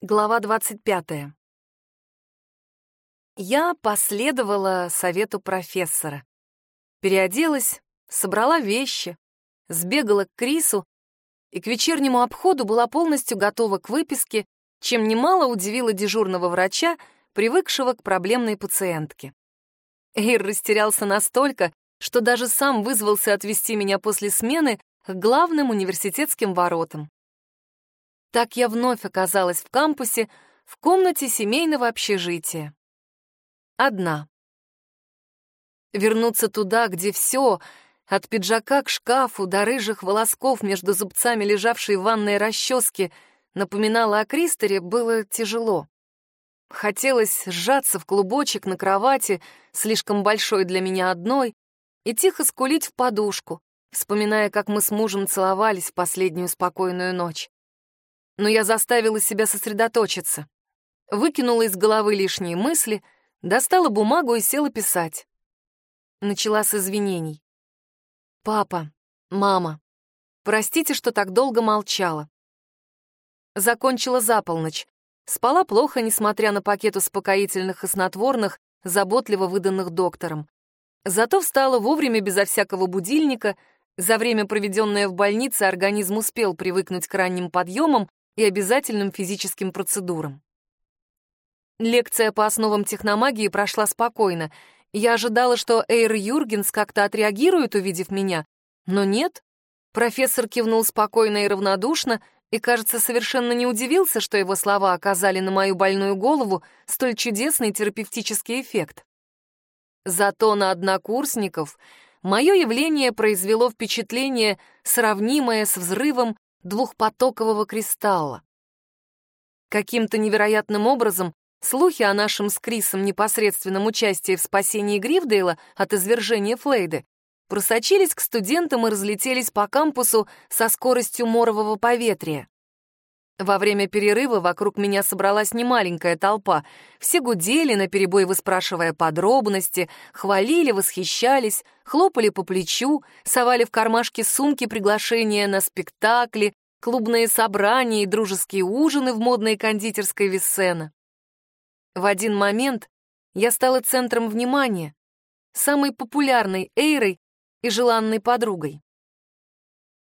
Глава 25. Я последовала совету профессора. Переоделась, собрала вещи, сбегала к Крису и к вечернему обходу была полностью готова к выписке, чем немало удивила дежурного врача, привыкшего к проблемной пациентке. Эйр растерялся настолько, что даже сам вызвался отвезти меня после смены к главным университетским воротам. Так я вновь оказалась в кампусе, в комнате семейного общежития. Одна. Вернуться туда, где все, от пиджака к шкафу до рыжих волосков между зубцами лежавшей в ванной расчески, напоминало о Кристере, было тяжело. Хотелось сжаться в клубочек на кровати, слишком большой для меня одной, и тихо скулить в подушку, вспоминая, как мы с мужем целовались в последнюю спокойную ночь но я заставила себя сосредоточиться. Выкинула из головы лишние мысли, достала бумагу и села писать. Начала с извинений. «Папа, мама, простите, что так долго молчала». Закончила за полночь. Спала плохо, несмотря на пакет успокоительных и снотворных, заботливо выданных доктором. Зато встала вовремя безо всякого будильника. За время, проведенное в больнице, организм успел привыкнуть к ранним подъемам и обязательным физическим процедурам. Лекция по основам техномагии прошла спокойно. Я ожидала, что Эйр Юргенс как-то отреагирует, увидев меня, но нет. Профессор кивнул спокойно и равнодушно, и, кажется, совершенно не удивился, что его слова оказали на мою больную голову столь чудесный терапевтический эффект. Зато на однокурсников мое явление произвело впечатление, сравнимое с взрывом двухпотокового кристалла. Каким-то невероятным образом слухи о нашем с Крисом непосредственном участии в спасении Грифдейла от извержения Флейды просочились к студентам и разлетелись по кампусу со скоростью морового поветрия. Во время перерыва вокруг меня собралась немаленькая толпа. Все гудели, наперебой выспрашивая подробности, хвалили, восхищались, хлопали по плечу, совали в кармашки сумки приглашения на спектакли, клубные собрания и дружеские ужины в модной кондитерской Виссена. В один момент я стала центром внимания, самой популярной Эйрой и желанной подругой.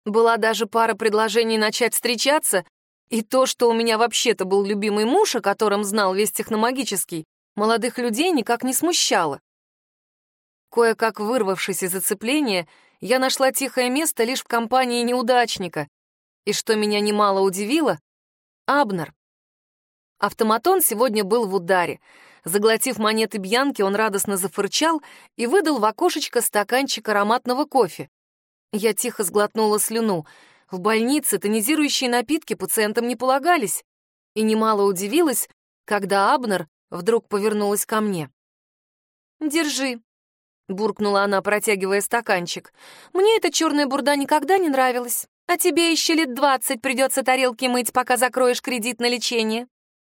Была даже пара предложений начать встречаться, и то, что у меня вообще-то был любимый муж, о котором знал весь техномагический, молодых людей никак не смущало. Кое-как вырвавшись из зацепления, я нашла тихое место лишь в компании неудачника. И что меня немало удивило — Абнер. Автоматон сегодня был в ударе. Заглотив монеты Бьянки, он радостно зафырчал и выдал в окошечко стаканчик ароматного кофе. Я тихо сглотнула слюну — в больнице тонизирующие напитки пациентам не полагались, и немало удивилась, когда Абнер вдруг повернулась ко мне. «Держи», — буркнула она, протягивая стаканчик. «Мне эта черная бурда никогда не нравилась, а тебе еще лет двадцать придется тарелки мыть, пока закроешь кредит на лечение.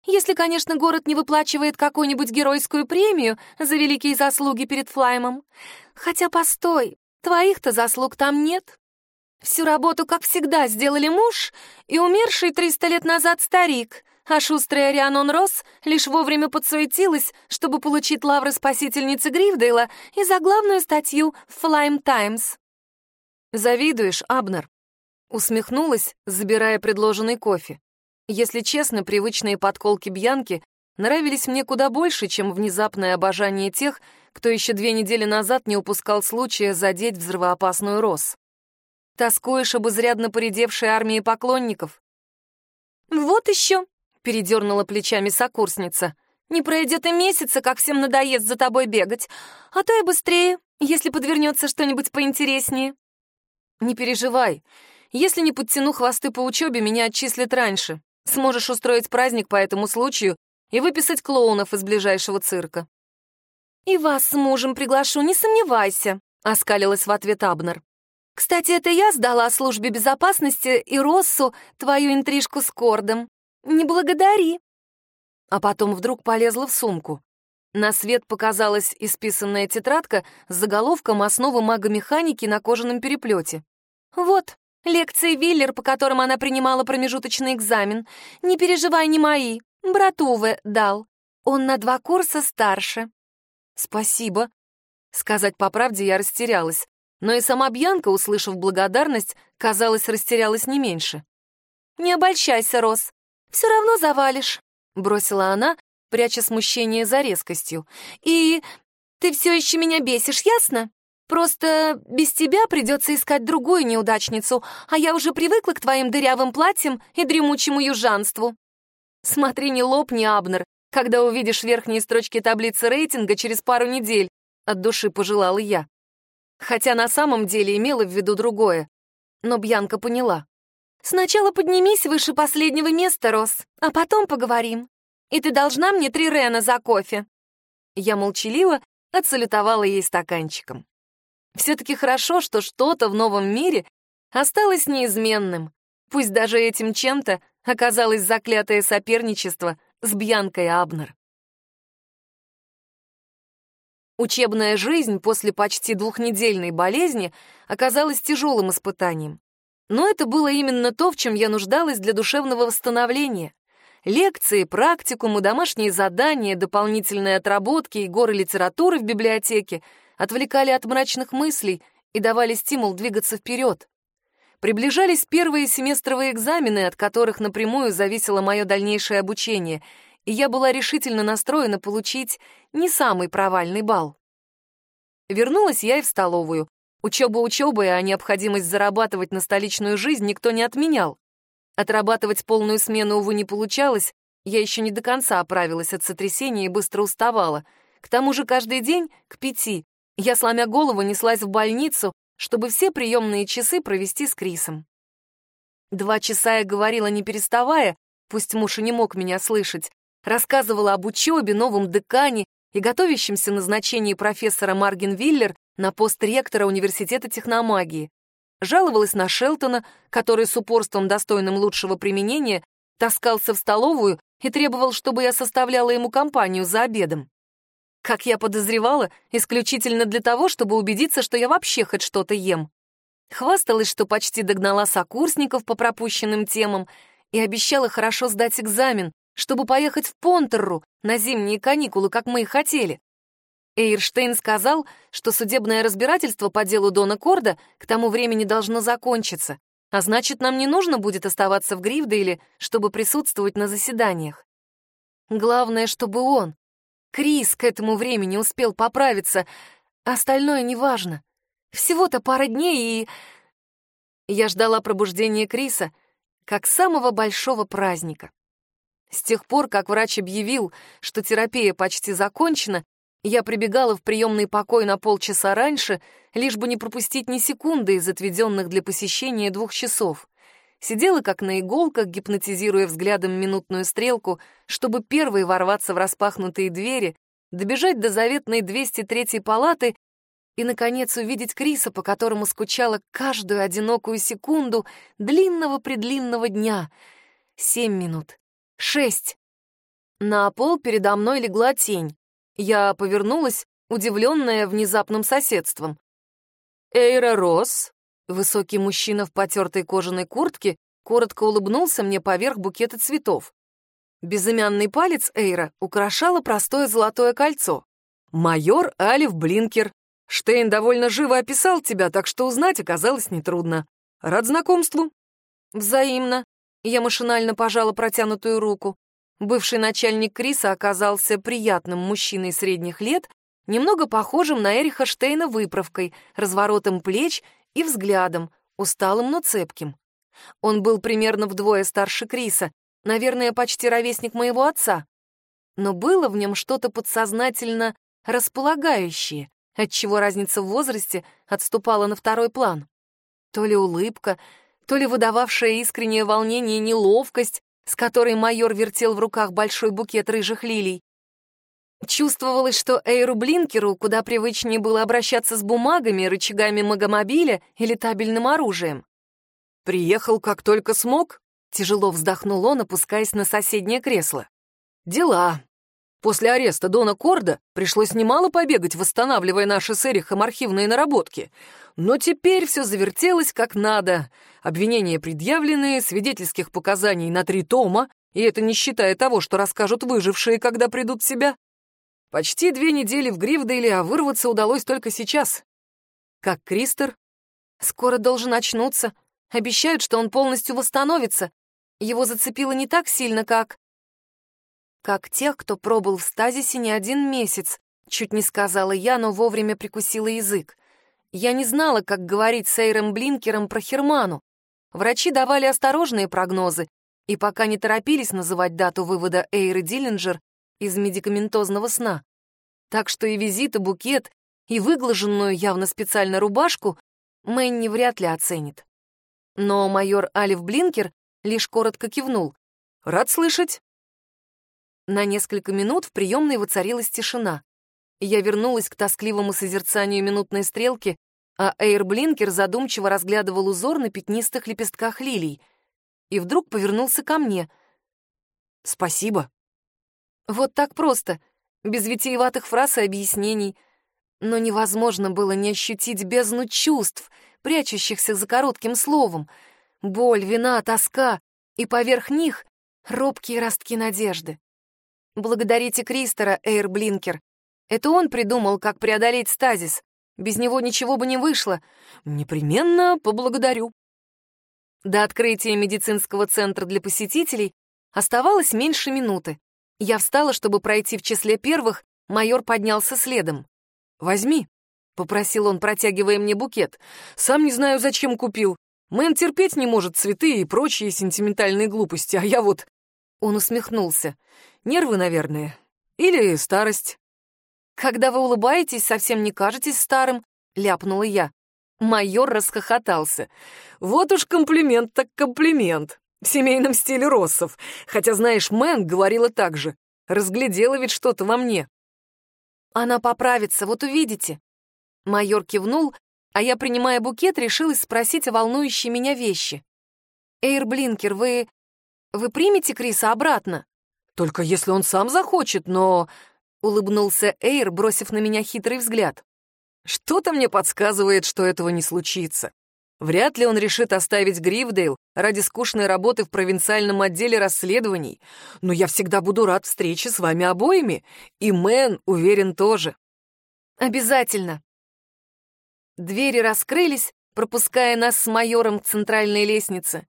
Если, конечно, город не выплачивает какую-нибудь геройскую премию за великие заслуги перед Флаймом. Хотя, постой, твоих-то заслуг там нет. Всю работу, как всегда, сделали муж и умерший триста лет назад старик, а шустрая Рианон Росс лишь вовремя подсуетилась, чтобы получить лавры спасительницы Грифдейла и заглавную статью в Флайм Таймс. «Завидуешь, Абнер?» Усмехнулась, забирая предложенный кофе. Если честно, привычные подколки Бьянки нравились мне куда больше, чем внезапное обожание тех, кто еще две недели назад не упускал случая задеть взрывоопасную Росс. Тоскуешь об изрядно поредевшей армии поклонников?» «Вот еще!» — передернула плечами сокурсница. «Не пройдет и месяца, как всем надоест за тобой бегать, а то и быстрее, если подвернется что-нибудь поинтереснее». «Не переживай. Если не подтяну хвосты по учебе, меня отчислят раньше. Сможешь устроить праздник по этому случаю и выписать клоунов из ближайшего цирка». «И вас с мужем приглашу, не сомневайся», — оскалилась в ответ Абнер. Кстати, это я сдала службе безопасности и Россу твою интрижку с Кордом. Не благодари. А потом вдруг полезла в сумку. На свет показалась исписанная тетрадка с заголовком «Основы магомеханики на кожаном переплете». Вот, Лекции Виллер, по которым она принимала промежуточный экзамен. Не переживай, не мои. Брат Уве дал. Он на два курса старше. Спасибо. Сказать по правде я растерялась. Но и сама Бьянка, услышав благодарность, казалось, растерялась не меньше. «Не обольщайся, Рос. Все равно завалишь», — бросила она, пряча смущение за резкостью. «И ты все еще меня бесишь, ясно? Просто без тебя придется искать другую неудачницу, а я уже привыкла к твоим дырявым платьям и дремучему южанству». «Смотри, не лопни, Абнер, когда увидишь верхние строчки таблицы рейтинга через пару недель», — от души пожелала я. Хотя на самом деле имела в виду другое. Но Бьянка поняла. Сначала поднимись выше последнего места, Рос, а потом поговорим. И ты должна мне три Рена за кофе». Я молчалива, отсалютовала ей стаканчиком. Все-таки хорошо, что что-то в новом мире осталось неизменным. Пусть даже этим чем-то оказалось заклятое соперничество с Бьянкой Абнер. Учебная жизнь после почти двухнедельной болезни оказалась тяжелым испытанием. Но это было именно то, в чем я нуждалась для душевного восстановления. Лекции, практикумы, домашние задания, дополнительные отработки и горы литературы в библиотеке отвлекали от мрачных мыслей и давали стимул двигаться вперед. Приближались первые семестровые экзамены, от которых напрямую зависело мое дальнейшее обучение, и я была решительно настроена получить не самый провальный балл. Вернулась я и в столовую, Учеба учебой, а необходимость зарабатывать на столичную жизнь никто не отменял. Отрабатывать полную смену, увы, не получалось, я еще не до конца оправилась от сотрясения и быстро уставала. К тому же каждый день к пяти я, сломя голову, неслась в больницу, чтобы все приемные часы провести с Крисом. Два часа я говорила, не переставая, пусть муж и не мог меня слышать, рассказывала об учебе, новом декане и готовящемся назначении профессора Маргин Виллер на пост ректора Университета техномагии. Жаловалась на Шелтона, который с упорством, достойным лучшего применения, таскался в столовую и требовал, чтобы я составляла ему компанию за обедом. Как я подозревала, исключительно для того, чтобы убедиться, что я вообще хоть что-то ем. Хвасталась, что почти догнала сокурсников по пропущенным темам и обещала хорошо сдать экзамен, чтобы поехать в Понтерру на зимние каникулы, как мы и хотели. Эйрштейн сказал, что судебное разбирательство по делу Дона Корда к тому времени должно закончиться, а значит, нам не нужно будет оставаться в Грифдейле, чтобы присутствовать на заседаниях. Главное, чтобы он, Крис, к этому времени успел поправиться, остальное неважно. Всего-то пара дней, и... Я ждала пробуждения Криса как самого большого праздника. С тех пор, как врач объявил, что терапия почти закончена, я прибегала в приемный покой на полчаса раньше, лишь бы не пропустить ни секунды из отведенных для посещения двух часов. Сидела как на иголках, гипнотизируя взглядом минутную стрелку, чтобы первой ворваться в распахнутые двери, добежать до заветной 203-й палаты и, наконец, увидеть Криса, по которому скучала каждую одинокую секунду длинного-предлинного дня. Семь минут. Шесть. На пол передо мной легла тень. Я повернулась, удивленная внезапным соседством. «Эйра Росс», высокий мужчина в потертой кожаной куртке, коротко улыбнулся мне поверх букета цветов. Безымянный палец Эйра украшало простое золотое кольцо. «Майор Алиф Блинкер. Штейн довольно живо описал тебя, так что узнать оказалось нетрудно. Рад знакомству». «Взаимно». Я машинально пожала протянутую руку. Бывший начальник Криса оказался приятным мужчиной средних лет, немного похожим на Эриха Штейна выправкой, разворотом плеч и взглядом, усталым, но цепким. Он был примерно вдвое старше Криса, наверное, почти ровесник моего отца. Но было в нем что-то подсознательно располагающее, отчего разница в возрасте отступала на второй план. То ли улыбка, то ли выдававшая искреннее волнение неловкость, с которой майор вертел в руках большой букет рыжих лилий. Чувствовалось, что Эйру Блинкеру куда привычнее было обращаться с бумагами, рычагами магомобиля или табельным оружием. «Приехал, как только смог», — тяжело вздохнул он, опускаясь на соседнее кресло. «Дела. После ареста Дона Корда пришлось немало побегать, восстанавливая наши с Эрихом архивные наработки. Но теперь все завертелось как надо. Обвинения предъявлены, свидетельских показаний на три тома, и это не считая того, что расскажут выжившие, когда придут в себя. Почти две недели в Грифдейле, а вырваться удалось только сейчас. Как Кристер? Скоро должен очнуться. Обещают, что он полностью восстановится. Его зацепило не так сильно, как... Как тех, кто пробыл в стазисе не один месяц, чуть не сказала я, но вовремя прикусила язык. Я не знала, как говорить с Эйром Блинкером про Херману. Врачи давали осторожные прогнозы, и пока не торопились называть дату вывода Эйры Диллинджер из медикаментозного сна. Так что и визит, и букет, и выглаженную явно специально рубашку Мэнни вряд ли оценит. Но майор Алиф Блинкер лишь коротко кивнул. «Рад слышать». На несколько минут в приемной воцарилась тишина. Я вернулась к тоскливому созерцанию минутной стрелки, а Эйр Блинкер задумчиво разглядывал узор на пятнистых лепестках лилий. И вдруг повернулся ко мне. «Спасибо». Вот так просто, без витиеватых фраз и объяснений. Но невозможно было не ощутить бездну чувств, прячущихся за коротким словом — боль, вина, тоска и поверх них робкие ростки надежды. Благодарите Кристера, Эйр Блинкер. Это он придумал, как преодолеть стазис. Без него ничего бы не вышло. Непременно поблагодарю. До открытия медицинского центра для посетителей оставалось меньше минуты. Я встала, чтобы пройти в числе первых, майор поднялся следом. «Возьми», — попросил он, протягивая мне букет. «Сам не знаю, зачем купил. Мэн терпеть не может цветы и прочие сентиментальные глупости, а я вот...» Он усмехнулся. «Нервы, наверное. Или старость». «Когда вы улыбаетесь, совсем не кажетесь старым», — ляпнула я. Майор расхохотался. «Вот уж комплимент так комплимент. В семейном стиле Россов. Хотя, знаешь, Мэн говорила так же. Разглядела ведь что-то во мне». «Она поправится, вот увидите». Майор кивнул, а я, принимая букет, решилась спросить о волнующей меня вещи. «Эйр Блинкер, вы... вы примете Криса обратно?» «Только если он сам захочет, но...» — улыбнулся Эйр, бросив на меня хитрый взгляд. «Что-то мне подсказывает, что этого не случится. Вряд ли он решит оставить Грифдейл ради скучной работы в провинциальном отделе расследований, но я всегда буду рад встрече с вами обоими, и Мэн, уверен, тоже». «Обязательно», Двери раскрылись, пропуская нас с майором к центральной лестнице.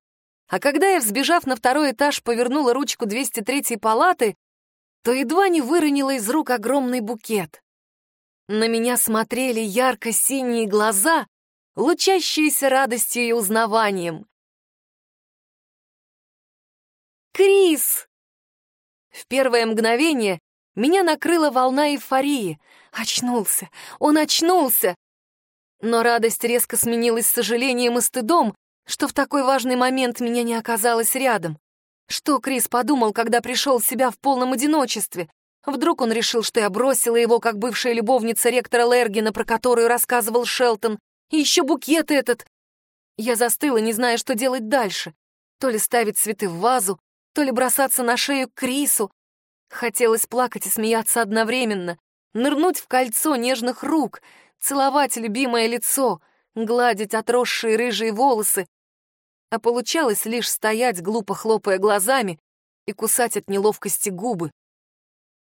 А когда я, взбежав на второй этаж, повернула ручку 203-й палаты, то едва не выронила из рук огромный букет. На меня смотрели ярко-синие глаза, лучащиеся радостью и узнаванием. «Крис!» В первое мгновение меня накрыла волна эйфории. Очнулся! Он очнулся! Но радость резко сменилась сожалением и стыдом, что в такой важный момент меня не оказалось рядом. Что Крис подумал, когда пришел в себя в полном одиночестве? Вдруг он решил, что я бросила его, как бывшая любовница ректора Лергина, про которую рассказывал Шелтон. И еще букет этот. Я застыла, не зная, что делать дальше. То ли ставить цветы в вазу, то ли бросаться на шею к Крису. Хотелось плакать и смеяться одновременно, нырнуть в кольцо нежных рук — целовать любимое лицо, гладить отросшие рыжие волосы, а получалось лишь стоять, глупо хлопая глазами, и кусать от неловкости губы.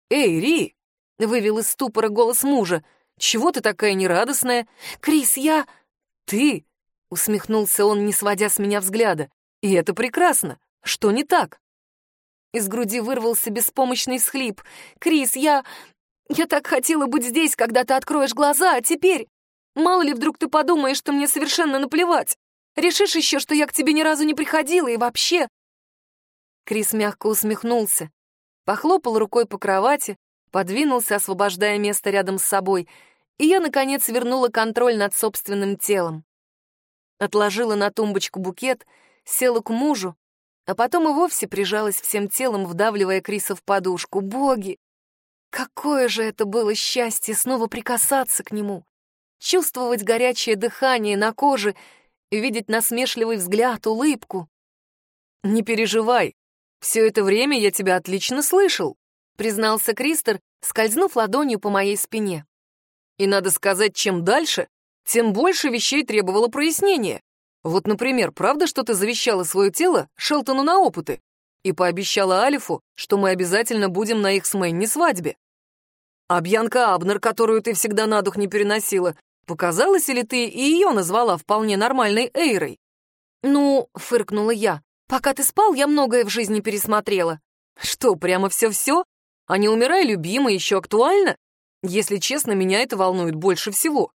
«Эй, Ри!» — вывел из ступора голос мужа. «Чего ты такая нерадостная?» «Крис, я...» «Ты!» — усмехнулся он, не сводя с меня взгляда. «И это прекрасно. Что не так?» Из груди вырвался беспомощный схлип. «Крис, я... Я так хотела быть здесь, когда ты откроешь глаза, а теперь... Мало ли вдруг ты подумаешь, что мне совершенно наплевать. Решишь еще, что я к тебе ни разу не приходила и вообще...» Крис мягко усмехнулся, похлопал рукой по кровати, подвинулся, освобождая место рядом с собой, и я, наконец, вернула контроль над собственным телом. Отложила на тумбочку букет, села к мужу, а потом и вовсе прижалась всем телом, вдавливая Криса в подушку. «Боги! Какое же это было счастье снова прикасаться к нему, чувствовать горячее дыхание на коже видеть насмешливый взгляд, улыбку. «Не переживай, все это время я тебя отлично слышал», — признался Кристер, скользнув ладонью по моей спине. И надо сказать, чем дальше, тем больше вещей требовало прояснения. Вот, например, правда, что ты завещала свое тело Шелтону на опыты и пообещала Алифу, что мы обязательно будем на их с Мэнни свадьбе? А Бьянка Абнер, которую ты всегда на дух не переносила, показалось ли ты и ее назвала вполне нормальной Эйрой? Ну, фыркнула я, пока ты спал, я многое в жизни пересмотрела. Что, прямо все-все? А не умирай, любимый, еще актуально? Если честно, меня это волнует больше всего.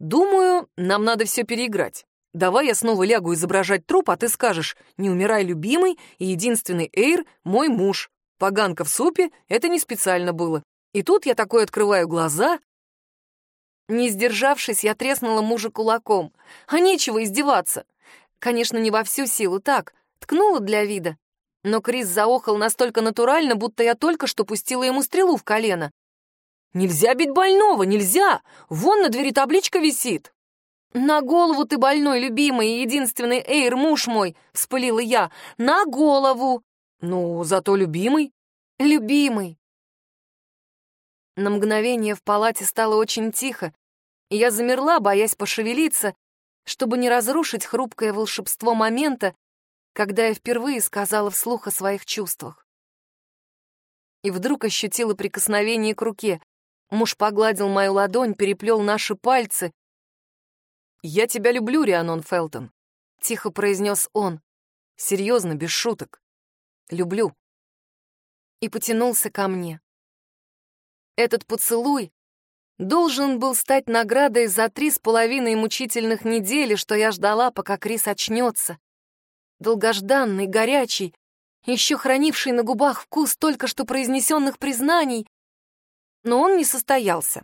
Думаю, нам надо все переиграть. Давай я снова лягу изображать труп, а ты скажешь «Не умирай, любимый, и единственный Эйр — мой муж». Поганка в супе — это не специально было. И тут я такой открываю глаза. Не сдержавшись, я треснула мужа кулаком. А нечего издеваться. Конечно, не во всю силу, так, ткнула для вида. Но Крис заохал настолько натурально, будто я только что пустила ему стрелу в колено. «Нельзя бить больного, нельзя! Вон на двери табличка висит!» «На голову ты больной, любимый и единственный Эйр, муж мой!» — вспылила я. «На голову!» «Ну, зато любимый!» «Любимый!» На мгновение в палате стало очень тихо, я замерла, боясь пошевелиться, чтобы не разрушить хрупкое волшебство момента, когда я впервые сказала вслух о своих чувствах. И вдруг ощутила прикосновение к руке. Муж погладил мою ладонь, переплел наши пальцы. «Я тебя люблю, Рианон Фелтон», — тихо произнес он. «Серьезно, без шуток. Люблю». И потянулся ко мне. Этот поцелуй должен был стать наградой за три с половиной мучительных недели, что я ждала, пока Крис очнется, долгожданный, горячий, еще хранивший на губах вкус только что произнесенных признаний. Но он не состоялся.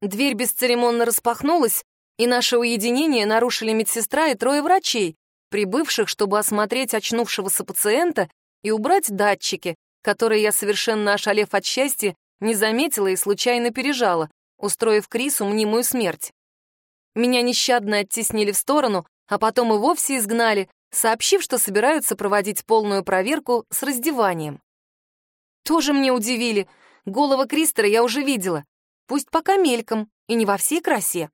Дверь бесцеремонно распахнулась, и наше уединение нарушили медсестра и трое врачей, прибывших, чтобы осмотреть очнувшегося пациента и убрать датчики, которые я, совершенно ошалев от счастья, не заметила и случайно пережала, устроив Крису мнимую смерть. Меня нещадно оттеснили в сторону, а потом и вовсе изгнали, сообщив, что собираются проводить полную проверку с раздеванием. Тоже мне удивили. Голова Кристера я уже видела. Пусть пока мельком и не во всей красе.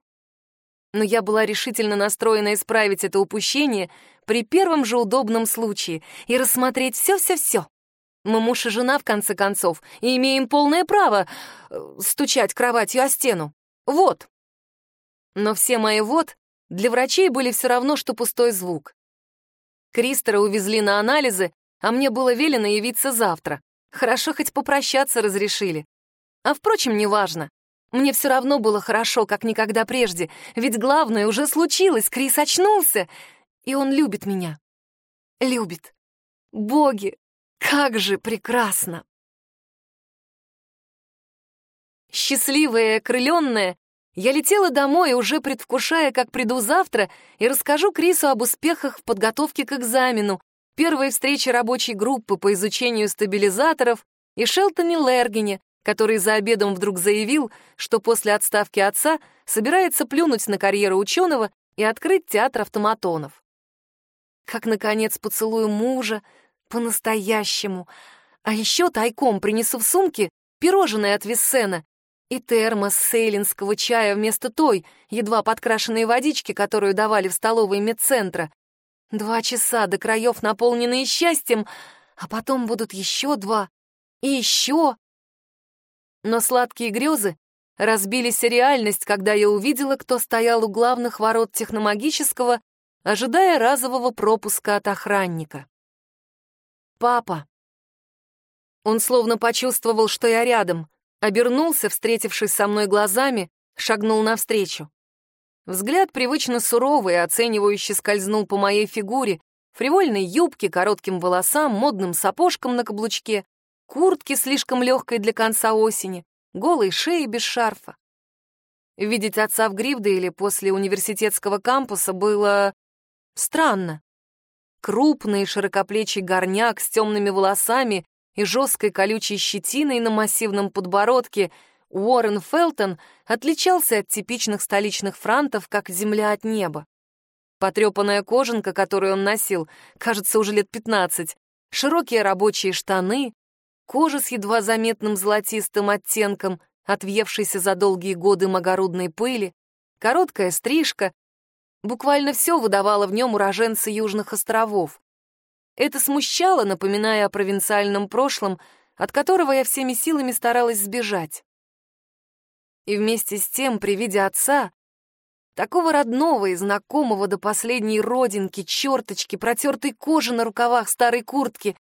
Но я была решительно настроена исправить это упущение при первом же удобном случае и рассмотреть все-все-все. Мы муж и жена, в конце концов, и имеем полное право э, стучать кроватью о стену. Вот. Но все мои «вот» для врачей были все равно, что пустой звук. Кристера увезли на анализы, а мне было велено явиться завтра. Хорошо, хоть попрощаться разрешили. А впрочем, неважно. Мне все равно было хорошо, как никогда прежде, ведь главное уже случилось, Крис очнулся, и он любит меня. Любит. Боги, как же прекрасно! Счастливая и окрыленная, я летела домой, уже предвкушая, как приду завтра, и расскажу Крису об успехах в подготовке к экзамену, первой встрече рабочей группы по изучению стабилизаторов и Шелтоне Лергене, который за обедом вдруг заявил, что после отставки отца собирается плюнуть на карьеру ученого и открыть театр автоматонов. Как, наконец, поцелую мужа, по-настоящему. А еще тайком принесу в сумке пирожное от Виссена и термос сейлинского чая вместо той, едва подкрашенной водички, которую давали в столовой медцентра. Два часа до краев, наполненные счастьем, а потом будут еще два и еще. Но сладкие грезы разбились о реальность, когда я увидела, кто стоял у главных ворот техномагического, ожидая разового пропуска от охранника. Папа. Он словно почувствовал, что я рядом, обернулся, встретившись со мной глазами, шагнул навстречу. Взгляд привычно суровый, оценивающий скользнул по моей фигуре, фривольной юбке, коротким волосам, модным сапожкам на каблучке, куртке слишком легкой для конца осени, голой шеи без шарфа. Видеть отца в Гривдейле после университетского кампуса было странно. Крупный широкоплечий горняк с темными волосами и жесткой колючей щетиной на массивном подбородке, Уоррен Фелтон отличался от типичных столичных франтов, как земля от неба. Потрепанная кожанка, которую он носил, кажется, уже лет пятнадцать, широкие рабочие штаны, кожа с едва заметным золотистым оттенком, отвевшейся за долгие годы магородной пыли, короткая стрижка. Буквально все выдавало в нем уроженца Южных островов. Это смущало, напоминая о провинциальном прошлом, от которого я всеми силами старалась сбежать. И вместе с тем, при виде отца, такого родного и знакомого до последней родинки, черточки, протертой кожи на рукавах старой куртки,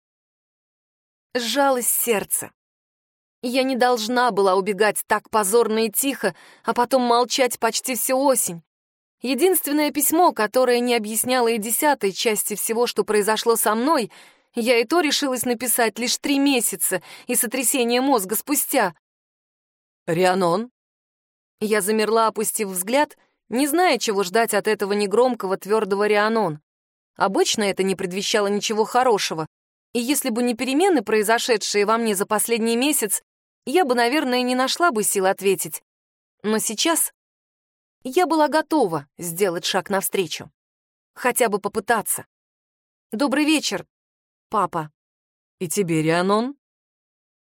сжалось сердце. Я не должна была убегать так позорно и тихо, а потом молчать почти всю осень. Единственное письмо, которое не объясняло и десятой части всего, что произошло со мной, я и то решилась написать лишь три месяца и сотрясение мозга спустя. «Рианон?» Я замерла, опустив взгляд, не зная, чего ждать от этого негромкого, твердого Рианон. Обычно это не предвещало ничего хорошего, и если бы не перемены, произошедшие во мне за последний месяц, я бы, наверное, не нашла бы сил ответить. Но сейчас я была готова сделать шаг навстречу. Хотя бы попытаться. «Добрый вечер, папа». «И тебе, Рианон?»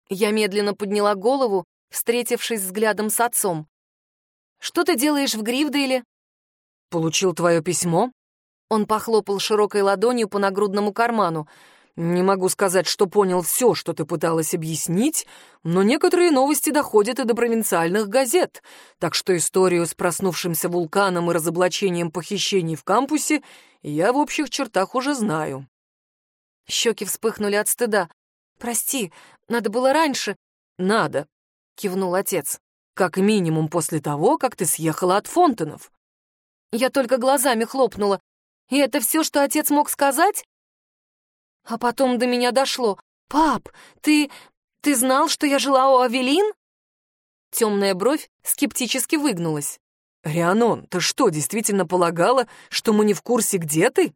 Я медленно подняла голову, встретившись взглядом с отцом. «Что ты делаешь в Гривдейле?» «Получил твое письмо?» Он похлопал широкой ладонью по нагрудному карману. Не могу сказать, что понял все, что ты пыталась объяснить, но некоторые новости доходят и до провинциальных газет, так что историю с проснувшимся вулканом и разоблачением похищений в кампусе я в общих чертах уже знаю. Щеки вспыхнули от стыда. «Прости, надо было раньше». «Надо», — кивнул отец. «Как минимум после того, как ты съехала от Фонтенов». Я только глазами хлопнула. И это все, что отец мог сказать? А потом до меня дошло. «Пап, ты... ты знал, что я жила у Авелин?» Темная бровь скептически выгнулась. «Рианон, ты что, действительно полагала, что мы не в курсе, где ты?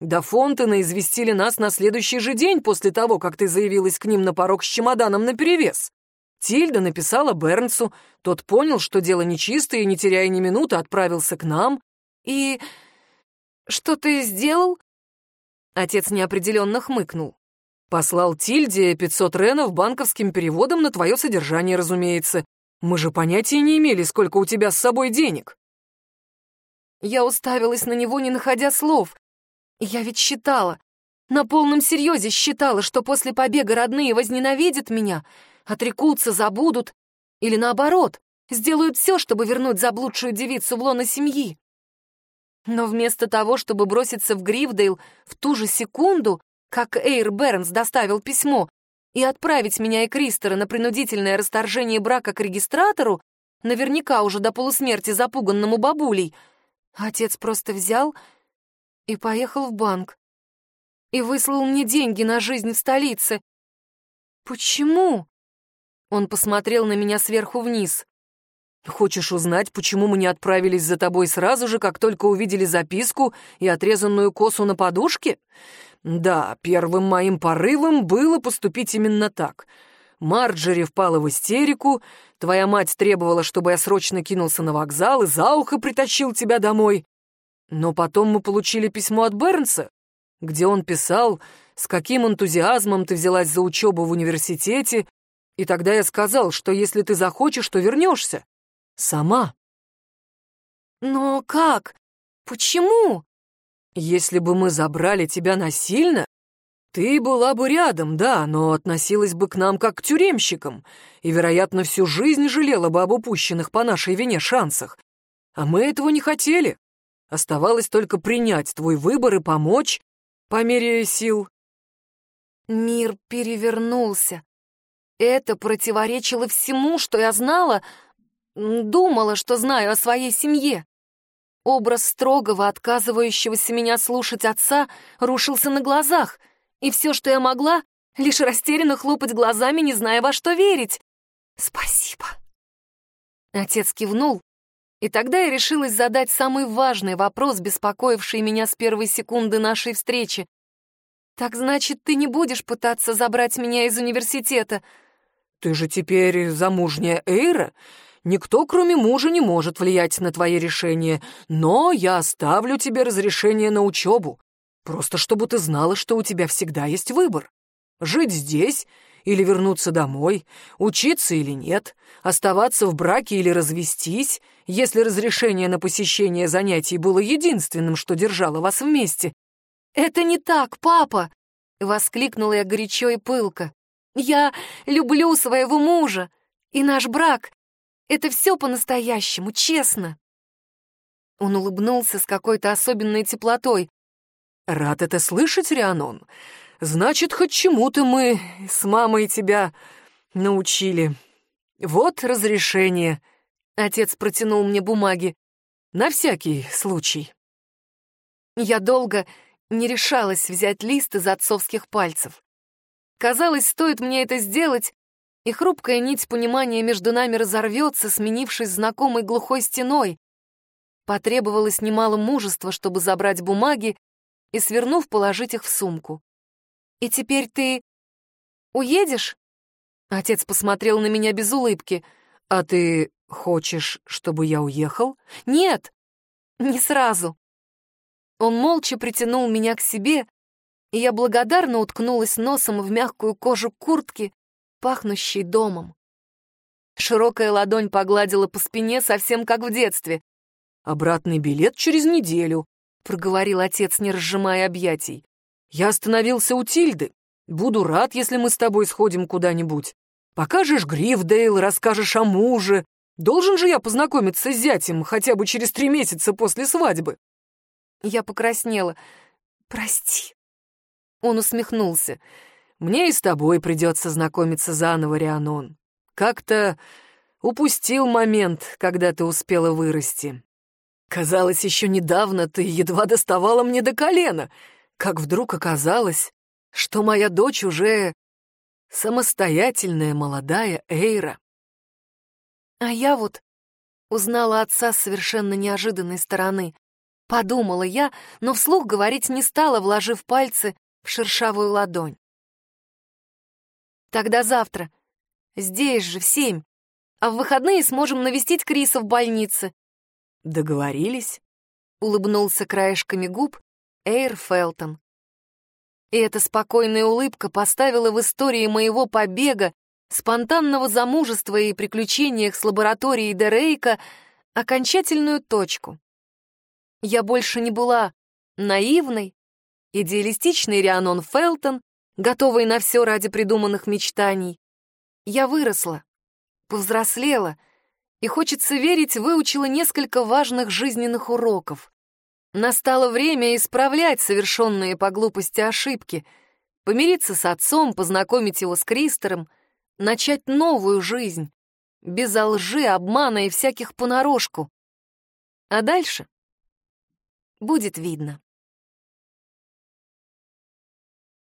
До Фонтена известили нас на следующий же день после того, как ты заявилась к ним на порог с чемоданом наперевес. Тильда написала Бернсу, тот понял, что дело нечистое, и, не теряя ни минуты, отправился к нам. И... что ты сделал? Отец неопределенно хмыкнул. «Послал Тильде 500 ренов банковским переводом на твое содержание, разумеется. Мы же понятия не имели, сколько у тебя с собой денег». Я уставилась на него, не находя слов. Я ведь считала, на полном серьезе считала, что после побега родные возненавидят меня, отрекутся, забудут, или наоборот, сделают все, чтобы вернуть заблудшую девицу в лоно семьи. Но вместо того, чтобы броситься в Грифдейл в ту же секунду, как Эйр Бернс доставил письмо, и отправить меня и Кристера на принудительное расторжение брака к регистратору, наверняка уже до полусмерти запуганному бабулей, отец просто взял и поехал в банк. И выслал мне деньги на жизнь в столице. Почему? Он посмотрел на меня сверху вниз. Хочешь узнать, почему мы не отправились за тобой сразу же, как только увидели записку и отрезанную косу на подушке? Да, первым моим порывом было поступить именно так. Марджери впала в истерику, твоя мать требовала, чтобы я срочно кинулся на вокзал и за ухо притащил тебя домой. Но потом мы получили письмо от Бернса, где он писал, с каким энтузиазмом ты взялась за учебу в университете, и тогда я сказал, что если ты захочешь, то вернешься. Сама. Но как? Почему? Если бы мы забрали тебя насильно, ты была бы рядом, да, но относилась бы к нам как к тюремщикам и, вероятно, всю жизнь жалела бы об упущенных по нашей вине шансах. А мы этого не хотели. Оставалось только принять твой выбор и помочь по мере сил. Мир перевернулся. Это противоречило всему, что я знала Думала, что знаю о своей семье. Образ строгого, отказывающегося меня слушать отца, рушился на глазах, и все, что я могла, лишь растерянно хлопать глазами, не зная, во что верить. «Спасибо». Отец кивнул, и тогда я решилась задать самый важный вопрос, беспокоивший меня с первой секунды нашей встречи. «Так значит, ты не будешь пытаться забрать меня из университета?» «Ты же теперь замужняя Эйра, Никто, кроме мужа, не может влиять на твои решения, но я оставлю тебе разрешение на учебу, просто чтобы ты знала, что у тебя всегда есть выбор. Жить здесь или вернуться домой, учиться или нет, оставаться в браке или развестись, если разрешение на посещение занятий было единственным, что держало вас вместе. «Это не так, папа!» — воскликнула я горячо и пылко. «Я люблю своего мужа, и наш брак — это все по-настоящему, честно!» Он улыбнулся с какой-то особенной теплотой. «Рад это слышать, Рианон. Значит, хоть чему-то мы с мамой тебя научили. Вот разрешение». Отец протянул мне бумаги. «На всякий случай». Я долго не решалась взять лист из отцовских пальцев. Казалось, стоит мне это сделать, и хрупкая нить понимания между нами разорвется, сменившись знакомой глухой стеной. Потребовалось немало мужества, чтобы забрать бумаги и, свернув, положить их в сумку. «И теперь ты уедешь?» Отец посмотрел на меня без улыбки. «А ты хочешь, чтобы я уехал?» «Нет, не сразу». Он молча притянул меня к себе, и я благодарно уткнулась носом в мягкую кожу куртки, пахнущей домом. Широкая ладонь погладила по спине, совсем как в детстве. «Обратный билет через неделю», — проговорил отец, не разжимая объятий. «Я остановился у Тильды. Буду рад, если мы с тобой сходим куда-нибудь. Покажешь Грифдейл, расскажешь о муже. Должен же я познакомиться с зятем хотя бы через три месяца после свадьбы». Я покраснела. «Прости». Он усмехнулся. «Мне и с тобой придется знакомиться заново, Рианон. Как-то упустил момент, когда ты успела вырасти. Казалось, еще недавно ты едва доставала мне до колена, как вдруг оказалось, что моя дочь уже самостоятельная молодая Эйра». А я вот узнала отца с совершенно неожиданной стороны. Подумала я, но вслух говорить не стала, вложив пальцы в шершавую ладонь. Тогда завтра. Здесь же, в семь. А в выходные сможем навестить Криса в больнице. Договорились? Улыбнулся краешками губ Эйр Фелтон. И эта спокойная улыбка поставила в истории моего побега, спонтанного замужества и приключениях с лабораторией Дерейка окончательную точку. Я больше не была наивной, идеалистичной Рианон Фелтон, готовой на все ради придуманных мечтаний. Я выросла, повзрослела, и, хочется верить, выучила несколько важных жизненных уроков. Настало время исправлять совершенные по глупости ошибки, помириться с отцом, познакомить его с Кристером, начать новую жизнь, без лжи, обмана и всяких понарошку. А дальше будет видно.